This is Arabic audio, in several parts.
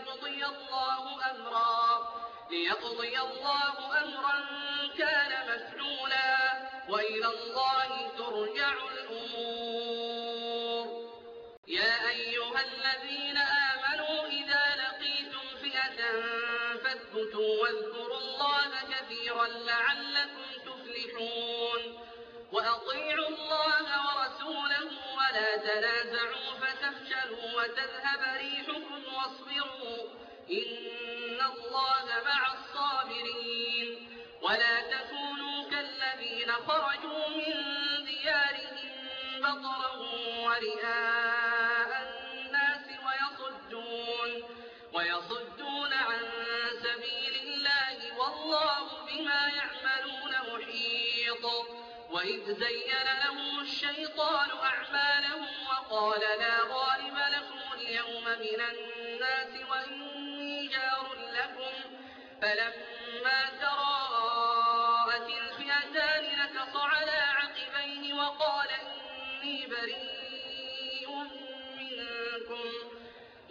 ليقضي الله أمرا ليقضي الله أمرا كان مفعولا وإلى الله ترجع الأمور. يا أيها الذين آمنوا إذا لقيتم فئة فاثبتوا واذكروا الله كثيرا لعلكم تفلحون. وأطيعوا الله ورسوله ولا تنازعوا فتفشلوا وتذهب ريحكم واصبروا إن الله مع الصابرين. ولا تكونوا كالذين خرجوا من ديارهم بطرا ورئاء الناس ويصدون ويصدون عن سبيل الله والله بما يعملون محيط. وإذ زين لهم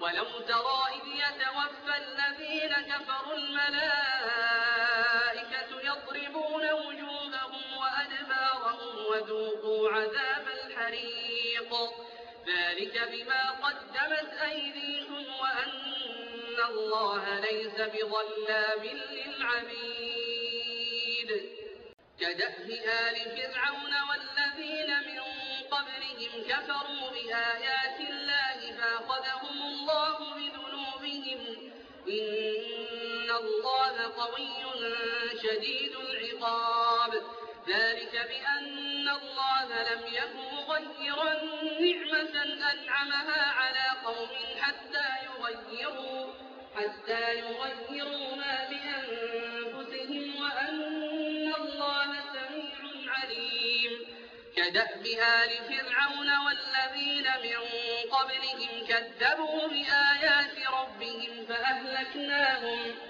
ولو ترى إذ يتوفى الذين كفروا الملائكة يضربون وجوههم وأدبارهم وذوقوا عذاب الحريق. ذلك بما قدمت أيديكم وأن الله ليس بظلام للعبيد. كدأب آل فرعون والذين من قبلهم كفروا بآيات الله قوي شديد العقاب. ذلك بأن الله لم يكن مغيرا نعمة أنعمها على قوم حتى يغيروا حتى يغيروا ما بأنفسهم وأن الله سميع عليم. كدأب آل فرعون والذين من قبلهم كذبوا بآيات ربهم فأهلكناهم.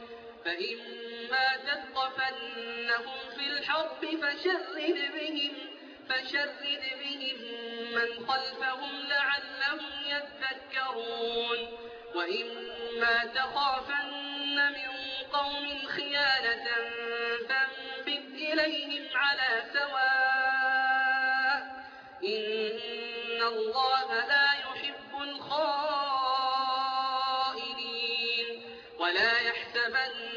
فإما تثقفنهم في الحرب فشرد بهم فشرد بهم من خلفهم لعلهم يذكرون. وإما تخافن من قوم خيانة فانبذ إليهم على سواء. إن الله لا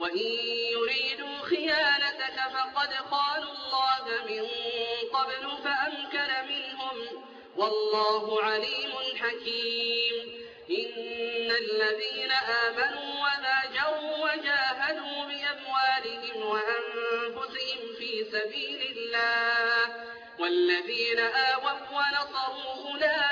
وإن يريدوا خيانتك فقد خانوا الله من قبل فأمكن منهم والله عليم حكيم. إن الذين آمنوا وهاجروا وجاهدوا بأموالهم وأنفسهم في سبيل الله والذين آووا ونصروا أولئك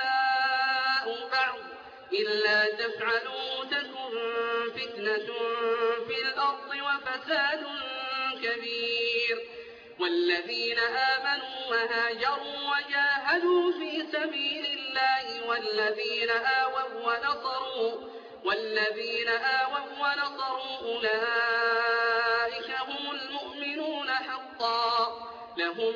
إلا تفعلوا تكن فتنة في الأرض وفساد كبير. والذين آمنوا وهاجروا وجاهدوا في سبيل الله والذين آووا ونصروا والذين آووا ونصروا أولئك هم المؤمنون حقا. لهم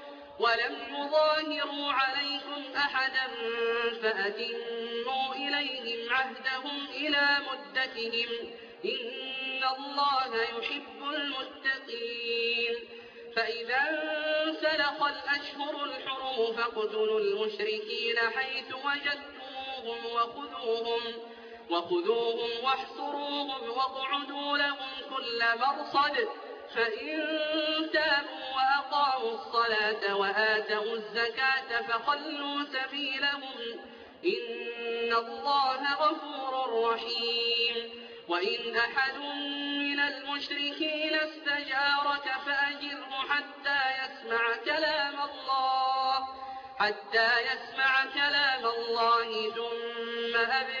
ولم يظاهروا عليكم أحدا فأتموا إليهم عهدهم إلى مدتهم إن الله يحب المتقين. فإذا انسلخ الأشهر الحرم فاقتلوا المشركين حيث وجدتموهم وخذوهم وخذوهم واحصروهم واقعدوا لهم كل مرصد فإن تابوا وأقاموا الصلاة وآتوا الزكاة فخلوا سبيلهم إن الله غفور رحيم. وإن أحد من المشركين استجارك فأجره حتى يسمع كلام الله حتى يسمع كلام الله ثم مأمنه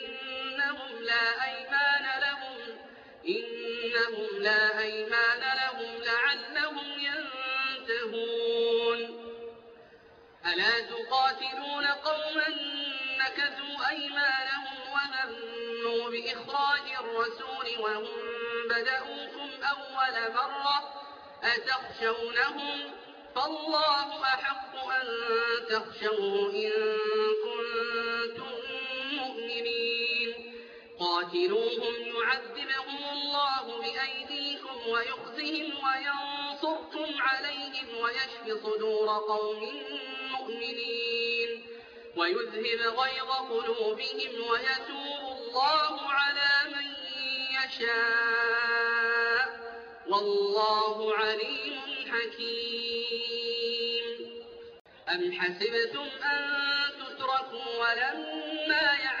لا أيمان لهم. إنهم لا أيمان لهم لعلهم ينتهون. ألا تقاتلون قوما نكثوا أيمانهم وهموا بإخراج الرسول وهم بدأوكم أول مرة أتخشونهم؟ فالله أحق أن تخشوه إن كنتم قاتلوهم يعذبهم الله بأيديكم ويخزهم وينصركم عليهم ويشف صدور قوم مؤمنين ويذهب غيظ قلوبهم ويتوب الله على من يشاء. والله عليم حكيم. أم حسبتم أن تتركوا ولما يعلم الله الذين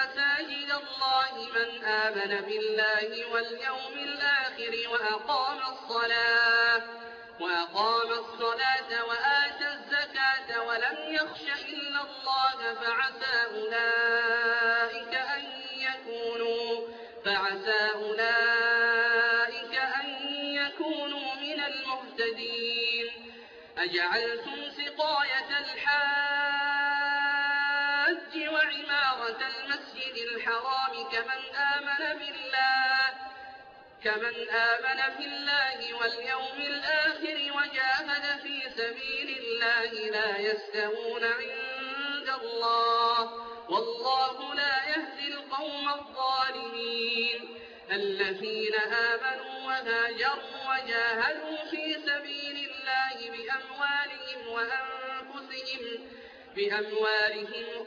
مساجد الله من آمن بالله واليوم الآخر وأقام الصلاة وأقام الصلاة وآتى الزكاة ولم يخش إلا الله فعسى أولئك أن يكونوا فعسى أولئك أن يكونوا من المهتدين. أجعلتم كمن آمن بالله واليوم الآخر وجاهد في سبيل الله لا يستوون عند الله والله لا يهدي القوم الظالمين. الذين آمنوا وهاجروا وجاهدوا في سبيل الله بأموالهم وأنفسهم بأموالهم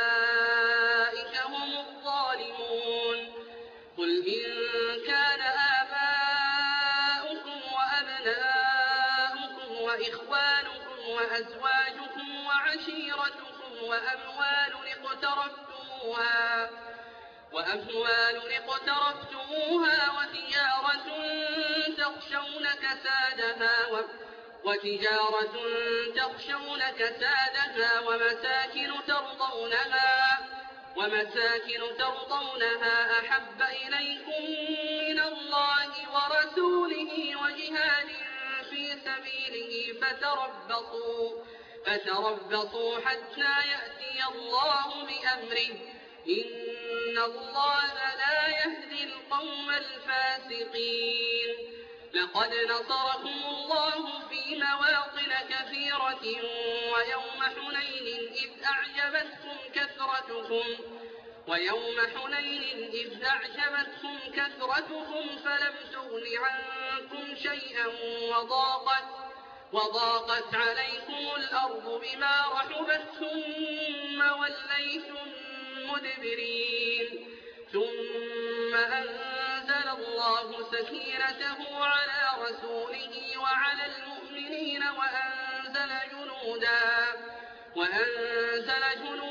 وأزواجكم وعشيرتكم وأموال اقترفتموها وأموال اقترفتموها وتجارة تخشون كسادها وتجارة تخشون كسادها ومساكن ترضونها ومساكن ترضونها أحب إليكم من الله ورسوله وجهاد في سبيله فتربصوا فتربصوا حتى يأتي الله بأمره. إن الله لا يهدي القوم الفاسقين. لقد نصركم الله في مواطن كثيرة ويوم حنين إذ أعجبتكم كثرتكم ويوم حنين إذ أعجبتكم كثرتكم فلم تغن عنكم شيئا وضاقت وضاقت عليكم الأرض بما رحبت ثم وليتم مدبرين. ثم أنزل الله سكينته على رسوله وعلى المؤمنين وأنزل جنودا وأنزل جنودا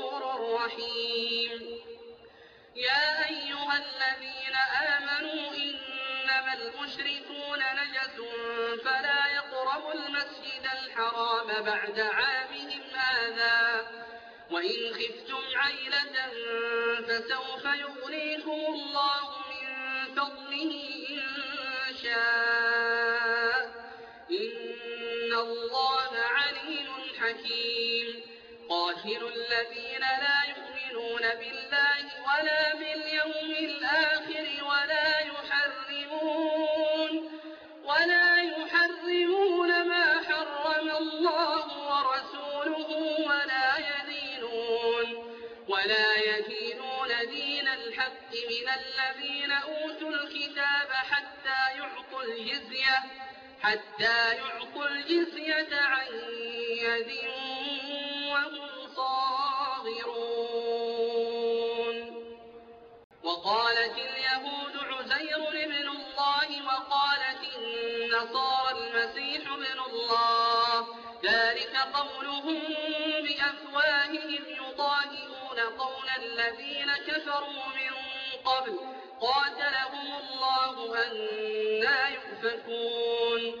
الحرام بعد عامهم هذا. وإن خفتم عيلة فسوف يغنيكم الله من فضله إن شاء. حتى يعطوا الجزية عن يد وهم صاغرون. وقالت اليهود عزير ابن الله وقالت النصارى المسيح ابن الله. ذلك قولهم بأفواههم يضاهئون قول الذين كفروا من قبل. قاتلهم الله أنا يؤفكون.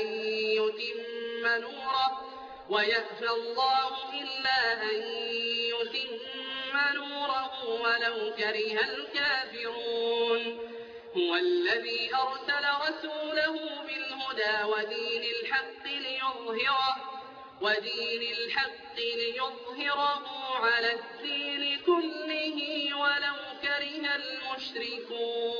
أن يتم نوره ويأبى الله إلا أن يتم نوره ولو كره الكافرون. هو الذي أرسل رسوله بالهدى ودين الحق ليظهره ودين الحق ليظهره على الدين كله ولو كره المشركون.